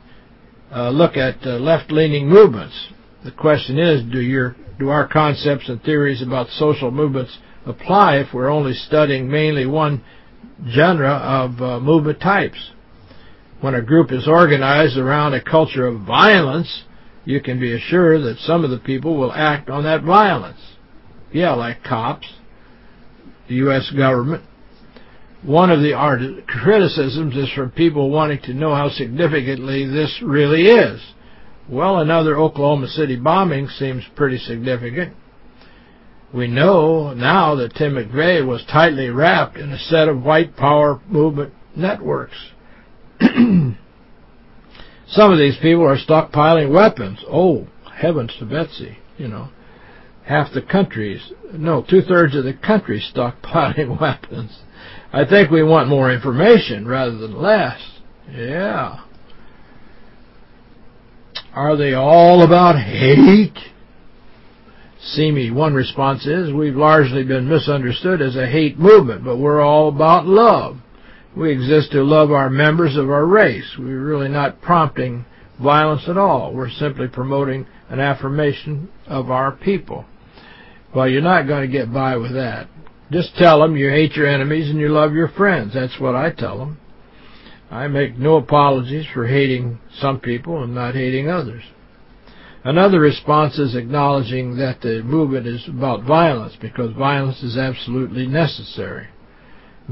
uh, look at uh, left-leaning movements. The question is, do your do our concepts and theories about social movements apply if we're only studying mainly one genre of uh, movement types? When a group is organized around a culture of violence, you can be assured that some of the people will act on that violence. Yeah, like cops, the U.S. government. One of the criticisms is from people wanting to know how significantly this really is. Well, another Oklahoma City bombing seems pretty significant. We know now that Tim McVeigh was tightly wrapped in a set of white power movement networks. (clears throat) Some of these people are stockpiling weapons. Oh, heavens to Betsy, you know. Half the country's, no, two-thirds of the country (laughs) stockpiling (laughs) weapons. I think we want more information rather than less. Yeah. Are they all about hate? Simi, one response is, we've largely been misunderstood as a hate movement, but we're all about love. We exist to love our members of our race. We're really not prompting violence at all. We're simply promoting an affirmation of our people. Well, you're not going to get by with that. Just tell them you hate your enemies and you love your friends. That's what I tell them. I make no apologies for hating some people and not hating others. Another response is acknowledging that the movement is about violence because violence is absolutely necessary.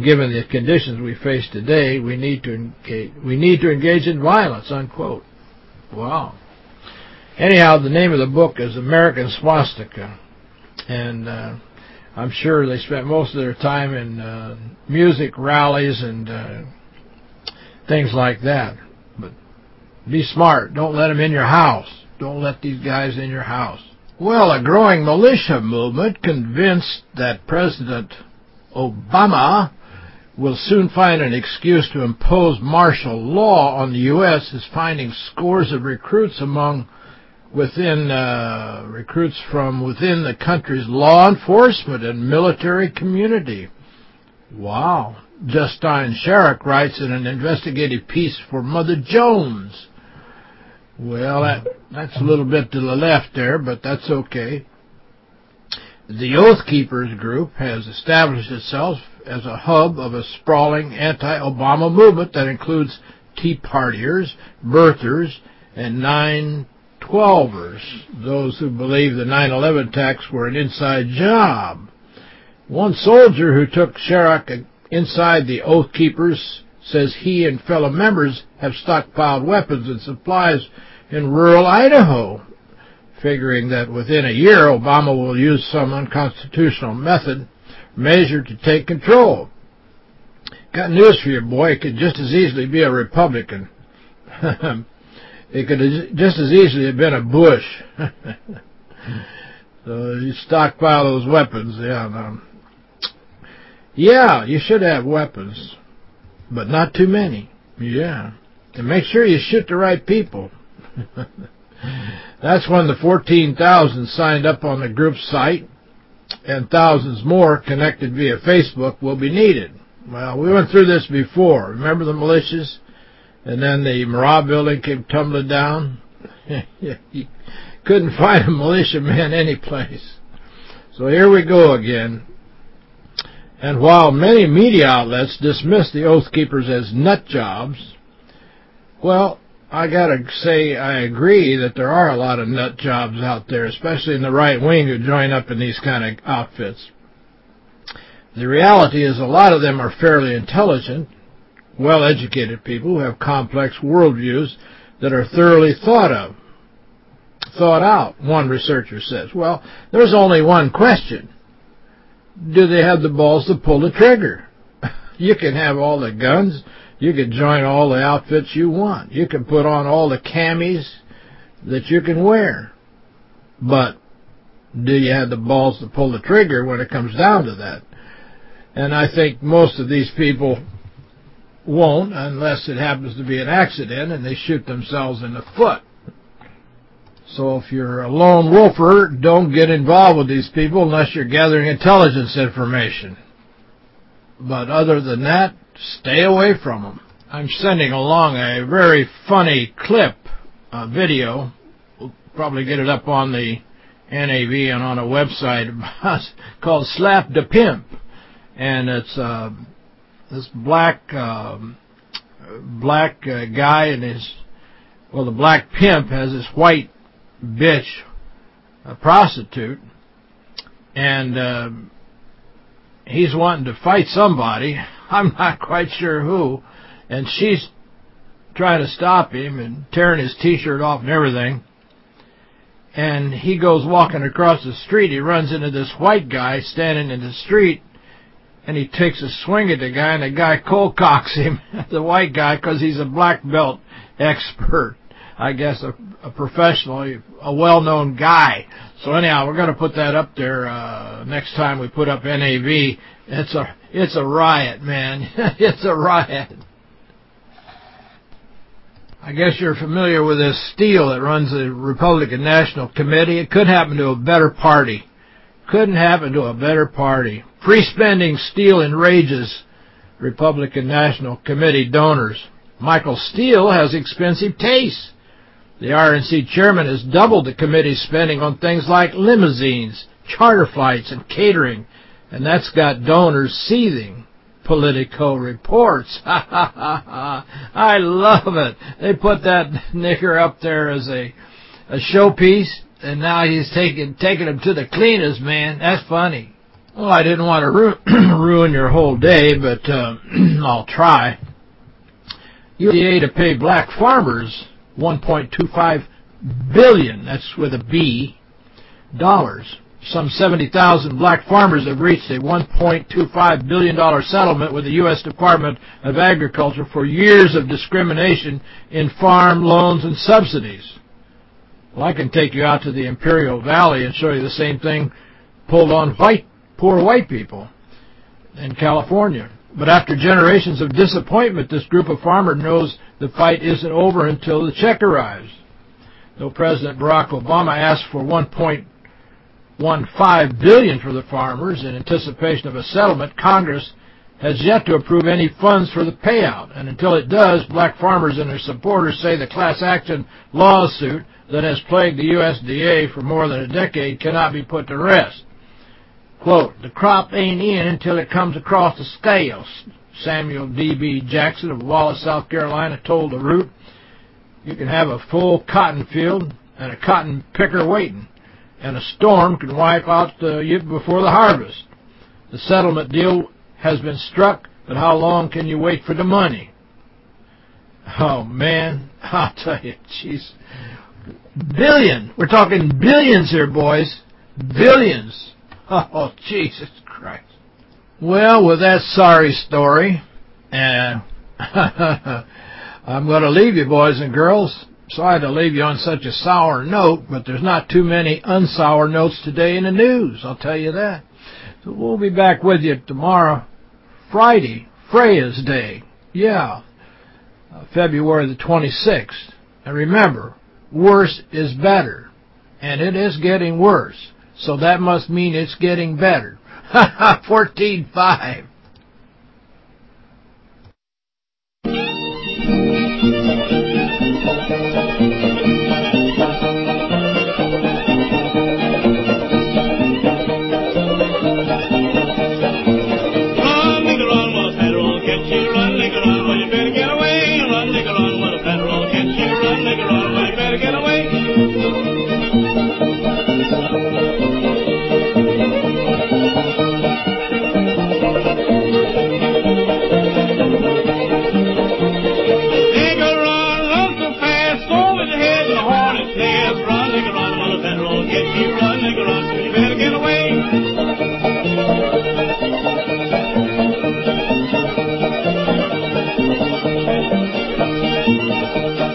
Given the conditions we face today, we need to engage, we need to engage in violence, unquote. Wow. Anyhow, the name of the book is American Swastika. And uh, I'm sure they spent most of their time in uh, music rallies and uh, things like that. But be smart. Don't let them in your house. Don't let these guys in your house. Well, a growing militia movement convinced that President Obama will soon find an excuse to impose martial law on the U.S. is finding scores of recruits among within uh, recruits from within the country's law enforcement and military community. Wow. Justine Sharrock writes in an investigative piece for Mother Jones. Well, that, that's a little bit to the left there, but that's okay. The Oath Keepers group has established itself as a hub of a sprawling anti-Obama movement that includes Tea Partiers, birthers, and 912ers, those who believe the 9-11 attacks were an inside job. One soldier who took Sharrock inside the Oath Keepers says he and fellow members have stockpiled weapons and supplies in rural Idaho, figuring that within a year Obama will use some unconstitutional method measure to take control. Got news for you, boy. It could just as easily be a Republican. (laughs) it could just as easily have been a Bush. (laughs) so you stockpile those weapons, yeah. No. Um, yeah, you should have weapons, but not too many. Yeah. And make sure you shoot the right people. (laughs) That's when the 14,000 signed up on the group site and thousands more connected via Facebook will be needed. Well, we went through this before. Remember the militias? And then the Murrah building came tumbling down? you (laughs) couldn't find a militiaman any place. So here we go again. And while many media outlets dismiss the Oath Keepers as nut jobs, well, I gotta say I agree that there are a lot of nut jobs out there, especially in the right wing who join up in these kind of outfits. The reality is a lot of them are fairly intelligent, well-educated people who have complex worldviews that are thoroughly thought of, thought out, one researcher says. Well, there's only one question. Do they have the balls to pull the trigger? (laughs) you can have all the guns, you can join all the outfits you want. You can put on all the camis that you can wear. But do you have the balls to pull the trigger when it comes down to that? And I think most of these people won't unless it happens to be an accident and they shoot themselves in the foot. So if you're a lone wolfer, don't get involved with these people unless you're gathering intelligence information. But other than that, Stay away from them. I'm sending along a very funny clip, a video. We'll probably get it up on the NAV and on a website (laughs) called Slap the Pimp. And it's uh, this black um, black uh, guy and his, well, the black pimp has this white bitch, a prostitute, and uh, he's wanting to fight somebody. (laughs) I'm not quite sure who. And she's trying to stop him and tearing his T-shirt off and everything. And he goes walking across the street. He runs into this white guy standing in the street. And he takes a swing at the guy, and the guy cold cocks him, (laughs) the white guy, because he's a black belt expert. I guess a, a professional, a well-known guy. So anyhow, we're going to put that up there uh, next time we put up NAV. It's a it's a riot, man. (laughs) it's a riot. I guess you're familiar with this Steele that runs the Republican National Committee. It could happen to a better party. Couldn't happen to a better party. Free spending Steele enrages Republican National Committee donors. Michael Steele has expensive tastes. The RNC chairman has doubled the committee's spending on things like limousines, charter flights, and catering and that's got donors seething. Politico reports. (laughs) I love it. They put that (laughs) nigger up there as a a showpiece, and now he's taking taking them to the cleaners, man. That's funny. Well, I didn't want to ru (clears throat) ruin your whole day, but uh, (clears throat) I'll try. USDA to pay black farmers 1.25 billion, that's with a B, dollars. Some 70,000 black farmers have reached a $1.25 billion settlement with the U.S. Department of Agriculture for years of discrimination in farm loans and subsidies. Well, I can take you out to the Imperial Valley and show you the same thing pulled on white, poor white people in California. But after generations of disappointment, this group of farmers knows the fight isn't over until the check arrives. Though President Barack Obama asked for 1.15 billion for the farmers in anticipation of a settlement, Congress has yet to approve any funds for the payout. And until it does, black farmers and their supporters say the class action lawsuit that has plagued the USDA for more than a decade cannot be put to rest. Quote, the crop ain't in until it comes across the scales, Samuel D.B. Jackson of Wallace, South Carolina told The Root. You can have a full cotton field and a cotton picker waiting, and a storm can wipe out the, you before the harvest. The settlement deal has been struck, but how long can you wait for the money? Oh, man, (laughs) I'll tell you, jeez. Billion. We're talking billions here, boys. Billions. (laughs) Oh, Jesus Christ. Well, with that sorry story, uh, (laughs) I'm going to leave you, boys and girls. Sorry to leave you on such a sour note, but there's not too many unsour notes today in the news, I'll tell you that. So we'll be back with you tomorrow, Friday, Freya's Day. Yeah, uh, February the 26th. And remember, worse is better. And it is getting worse. So that must mean it's getting better. (laughs) Ha ha, 14.5. Thank you.